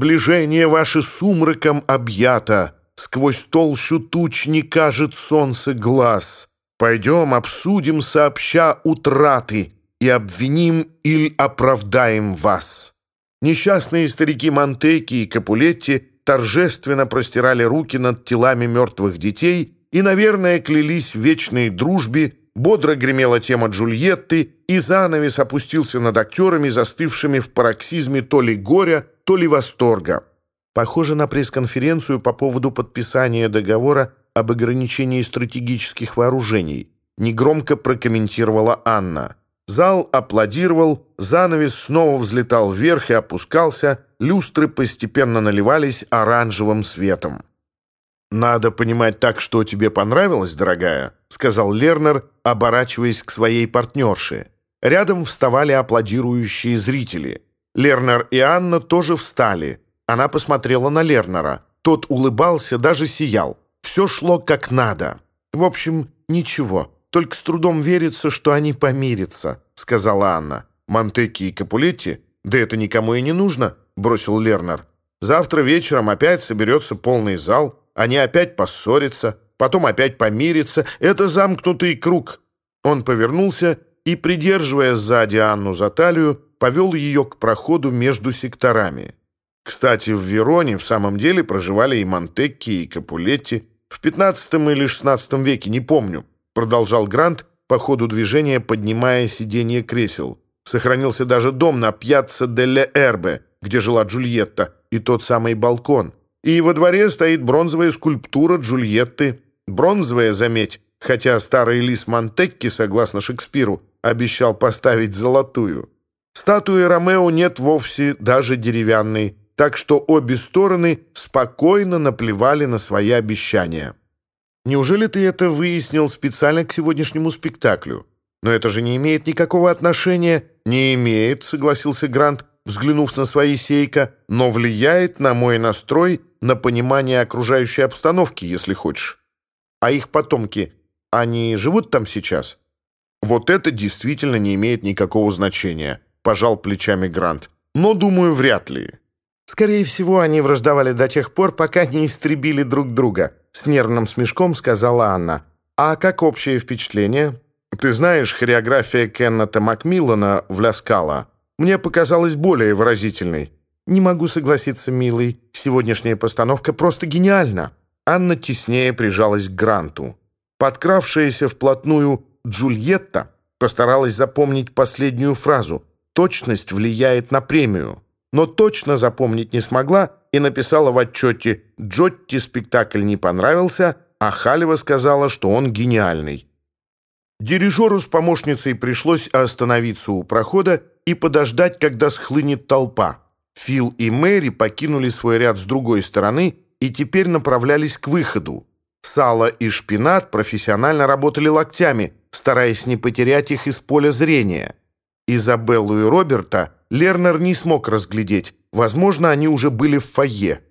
Сближение ваше сумраком объято, Сквозь толщу туч не кажет солнце глаз. Пойдем обсудим сообща утраты И обвиним или оправдаем вас. Несчастные старики Монтеки и Капулетти торжественно простирали руки над телами мертвых детей и, наверное, клялись в вечной дружбе, бодро гремела тема Джульетты, и занавес опустился над актерами, застывшими в пароксизме то ли горя, то ли восторга. Похоже на пресс-конференцию по поводу подписания договора об ограничении стратегических вооружений. Негромко прокомментировала Анна. Зал аплодировал, занавес снова взлетал вверх и опускался, люстры постепенно наливались оранжевым светом. «Надо понимать так, что тебе понравилось, дорогая», — сказал Лернер, оборачиваясь к своей партнерше. Рядом вставали аплодирующие зрители. Лернер и Анна тоже встали. Она посмотрела на Лернера. Тот улыбался, даже сиял. Все шло как надо. В общем, ничего. Только с трудом верится, что они помирятся, сказала Анна. Монтеки и Капулетти? Да это никому и не нужно, бросил Лернер. Завтра вечером опять соберется полный зал. Они опять поссорятся, потом опять помирятся. Это замкнутый круг. Он повернулся и, придерживая сзади Анну за талию, повел ее к проходу между секторами. Кстати, в Вероне в самом деле проживали и Монтекки, и Капулетти. В 15 или 16 веке, не помню, продолжал Грант по ходу движения, поднимая сиденье кресел. Сохранился даже дом на Пьяцца деле Эрбе, где жила Джульетта, и тот самый балкон. И во дворе стоит бронзовая скульптура Джульетты. Бронзовая, заметь, хотя старый лис Монтекки, согласно Шекспиру, обещал поставить золотую. Статуи Ромео нет вовсе даже деревянной, так что обе стороны спокойно наплевали на свои обещания. Неужели ты это выяснил специально к сегодняшнему спектаклю? Но это же не имеет никакого отношения. Не имеет, согласился Грант, взглянув на свои сейка, но влияет на мой настрой, на понимание окружающей обстановки, если хочешь. А их потомки, они живут там сейчас? Вот это действительно не имеет никакого значения пожал плечами Грант. «Но, думаю, вряд ли». «Скорее всего, они враждовали до тех пор, пока не истребили друг друга», с нервным смешком сказала Анна. «А как общее впечатление?» «Ты знаешь, хореография Кеннета Макмиллана в «Ляскала» мне показалась более выразительной». «Не могу согласиться, милый. Сегодняшняя постановка просто гениальна». Анна теснее прижалась к Гранту. Подкравшаяся вплотную Джульетта постаралась запомнить последнюю фразу, точность влияет на премию. Но точно запомнить не смогла и написала в отчете «Джотти спектакль не понравился», а Халева сказала, что он гениальный. Дирижеру с помощницей пришлось остановиться у прохода и подождать, когда схлынет толпа. Фил и Мэри покинули свой ряд с другой стороны и теперь направлялись к выходу. Сало и шпинат профессионально работали локтями, стараясь не потерять их из поля зрения – Изабеллу и Роберта Лернер не смог разглядеть. Возможно, они уже были в фойе.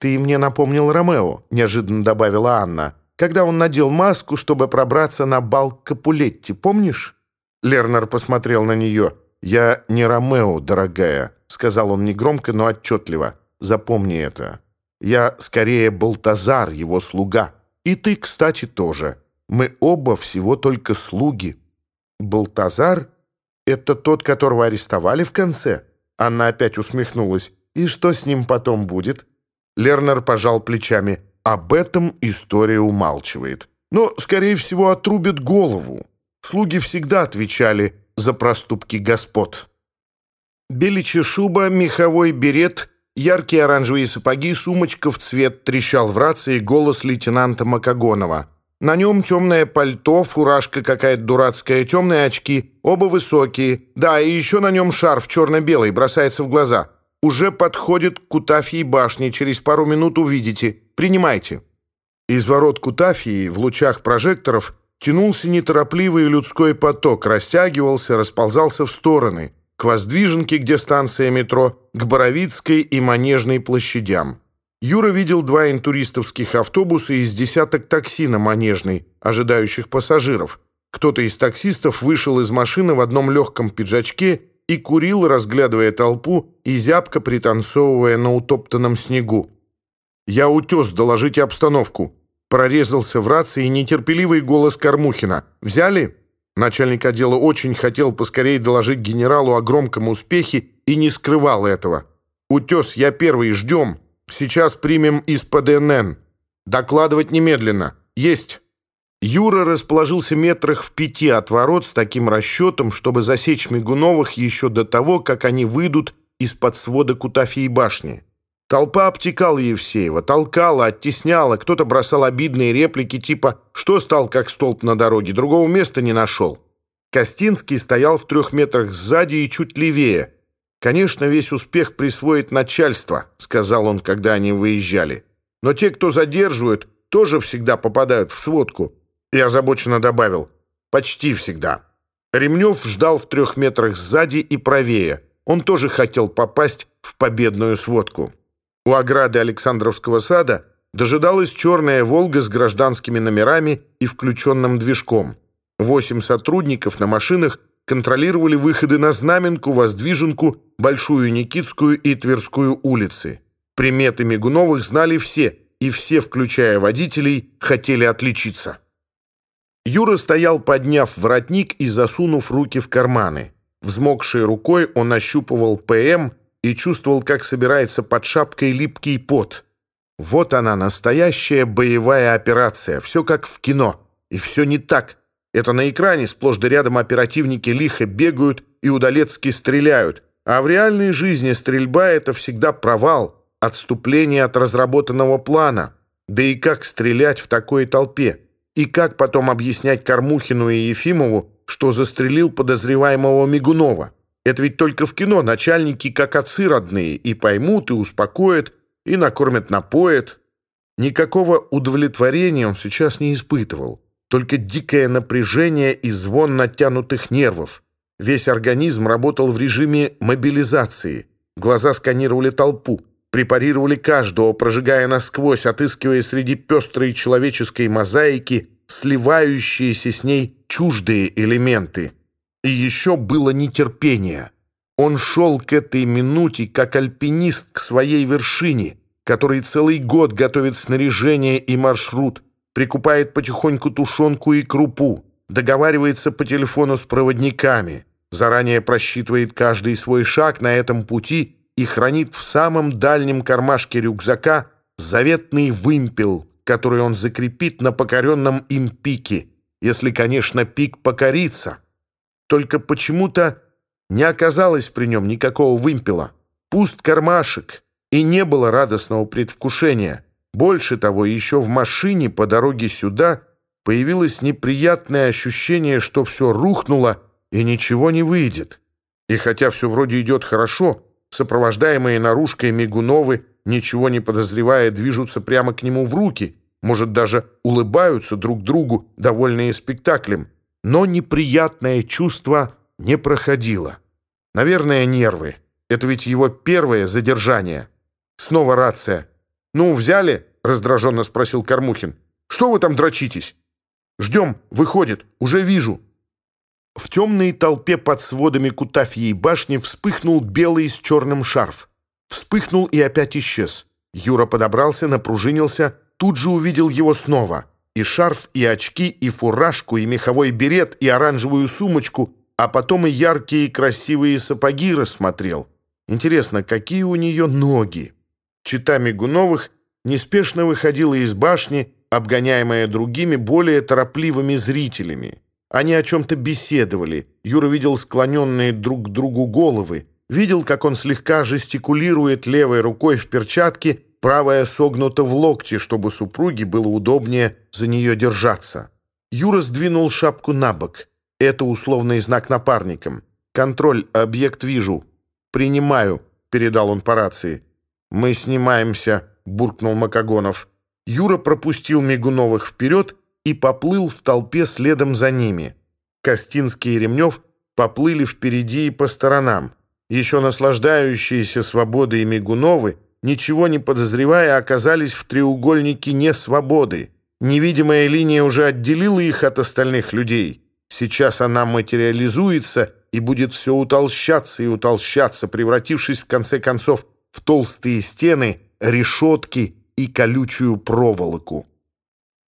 «Ты мне напомнил Ромео», — неожиданно добавила Анна, «когда он надел маску, чтобы пробраться на бал Капулетти, помнишь?» Лернер посмотрел на нее. «Я не Ромео, дорогая», — сказал он негромко, но отчетливо. «Запомни это. Я скорее Балтазар, его слуга. И ты, кстати, тоже. Мы оба всего только слуги». Балтазар «Это тот, которого арестовали в конце?» Анна опять усмехнулась. «И что с ним потом будет?» Лернер пожал плечами. «Об этом история умалчивает. Но, скорее всего, отрубят голову. Слуги всегда отвечали за проступки господ». Беличья шуба, меховой берет, яркие оранжевые сапоги, сумочка в цвет трещал в рации голос лейтенанта Макогонова. На нем темное пальто, фуражка какая-то дурацкая, темные очки, оба высокие. Да, и еще на нем шарф черно-белый, бросается в глаза. Уже подходит к Кутафьей башне, через пару минут увидите. Принимайте». Из ворот Кутафии в лучах прожекторов тянулся неторопливый людской поток, растягивался, расползался в стороны, к Воздвиженке, где станция метро, к Боровицкой и Манежной площадям. Юра видел два интуристовских автобуса из десяток такси на Манежной, ожидающих пассажиров. Кто-то из таксистов вышел из машины в одном легком пиджачке и курил, разглядывая толпу и зябко пританцовывая на утоптанном снегу. «Я утес, доложите обстановку!» Прорезался в рации нетерпеливый голос Кормухина. «Взяли?» Начальник отдела очень хотел поскорее доложить генералу о громком успехе и не скрывал этого. «Утес, я первый, ждем!» Сейчас примем из ПДНН. Докладывать немедленно. Есть. Юра расположился метрах в пяти от ворот с таким расчетом, чтобы засечь Мигуновых еще до того, как они выйдут из-под свода Кутафии башни. Толпа обтекала Евсеева, толкала, оттесняла, кто-то бросал обидные реплики типа «Что стал как столб на дороге? Другого места не нашел». Костинский стоял в трех метрах сзади и чуть левее – Конечно, весь успех присвоит начальство, сказал он, когда они выезжали. Но те, кто задерживают, тоже всегда попадают в сводку. Я озабоченно добавил, почти всегда. Ремнев ждал в трех метрах сзади и правее. Он тоже хотел попасть в победную сводку. У ограды Александровского сада дожидалась черная «Волга» с гражданскими номерами и включенным движком. Восемь сотрудников на машинах – контролировали выходы на знаменку, воздвиженку, большую Никитскую и Тверскую улицы. Приметы Мигуновых знали все, и все, включая водителей, хотели отличиться. Юра стоял, подняв воротник и засунув руки в карманы. Взмокшей рукой он ощупывал ПМ и чувствовал, как собирается под шапкой липкий пот. Вот она, настоящая боевая операция, все как в кино, и все не так – Это на экране сплошь да рядом оперативники лихо бегают и удалецки стреляют. А в реальной жизни стрельба — это всегда провал, отступление от разработанного плана. Да и как стрелять в такой толпе? И как потом объяснять Кормухину и Ефимову, что застрелил подозреваемого Мигунова? Это ведь только в кино начальники как отцы родные и поймут, и успокоят, и накормят, напоят. Никакого удовлетворения он сейчас не испытывал, только дикое напряжение и звон натянутых нервов. Весь организм работал в режиме мобилизации. Глаза сканировали толпу, препарировали каждого, прожигая насквозь, отыскивая среди пестрой человеческой мозаики сливающиеся с ней чуждые элементы. И еще было нетерпение. Он шел к этой минуте, как альпинист к своей вершине, который целый год готовит снаряжение и маршрут – прикупает потихоньку тушенку и крупу, договаривается по телефону с проводниками, заранее просчитывает каждый свой шаг на этом пути и хранит в самом дальнем кармашке рюкзака заветный вымпел, который он закрепит на покоренном им пике, если, конечно, пик покорится. Только почему-то не оказалось при нем никакого вымпела. Пуст кармашек, и не было радостного предвкушения. Больше того, еще в машине по дороге сюда появилось неприятное ощущение, что все рухнуло и ничего не выйдет. И хотя все вроде идет хорошо, сопровождаемые наружкой Мигуновы, ничего не подозревая, движутся прямо к нему в руки, может, даже улыбаются друг другу, довольные спектаклем. Но неприятное чувство не проходило. Наверное, нервы. Это ведь его первое задержание. Снова рация. «Ну, взяли?» — раздраженно спросил Кормухин. «Что вы там дрочитесь?» «Ждем, выходит, уже вижу». В темной толпе под сводами Кутафьей башни вспыхнул белый с черным шарф. Вспыхнул и опять исчез. Юра подобрался, напружинился, тут же увидел его снова. И шарф, и очки, и фуражку, и меховой берет, и оранжевую сумочку, а потом и яркие красивые сапоги рассмотрел. Интересно, какие у нее ноги? Чита Мигуновых неспешно выходила из башни, обгоняемая другими, более торопливыми зрителями. Они о чем-то беседовали. Юра видел склоненные друг к другу головы. Видел, как он слегка жестикулирует левой рукой в перчатке, правая согнута в локте, чтобы супруге было удобнее за нее держаться. Юра сдвинул шапку на бок. Это условный знак напарникам. «Контроль, объект вижу». «Принимаю», — передал он по рации. «Мы снимаемся», — буркнул Макогонов. Юра пропустил Мигуновых вперед и поплыл в толпе следом за ними. Костинский и Ремнев поплыли впереди и по сторонам. Еще наслаждающиеся свободой Мигуновы, ничего не подозревая, оказались в треугольнике несвободы. Невидимая линия уже отделила их от остальных людей. Сейчас она материализуется и будет все утолщаться и утолщаться, превратившись в конце концов в в толстые стены, решетки и колючую проволоку.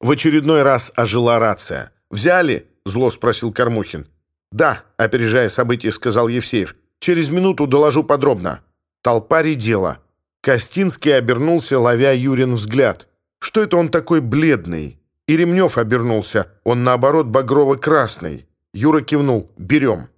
В очередной раз ожила рация. «Взяли?» — зло спросил Кормухин. «Да», — опережая события, сказал Евсеев. «Через минуту доложу подробно». Толпа редела. Костинский обернулся, ловя Юрин взгляд. «Что это он такой бледный?» И Ремнев обернулся. Он, наоборот, багрово-красный. Юра кивнул. «Берем».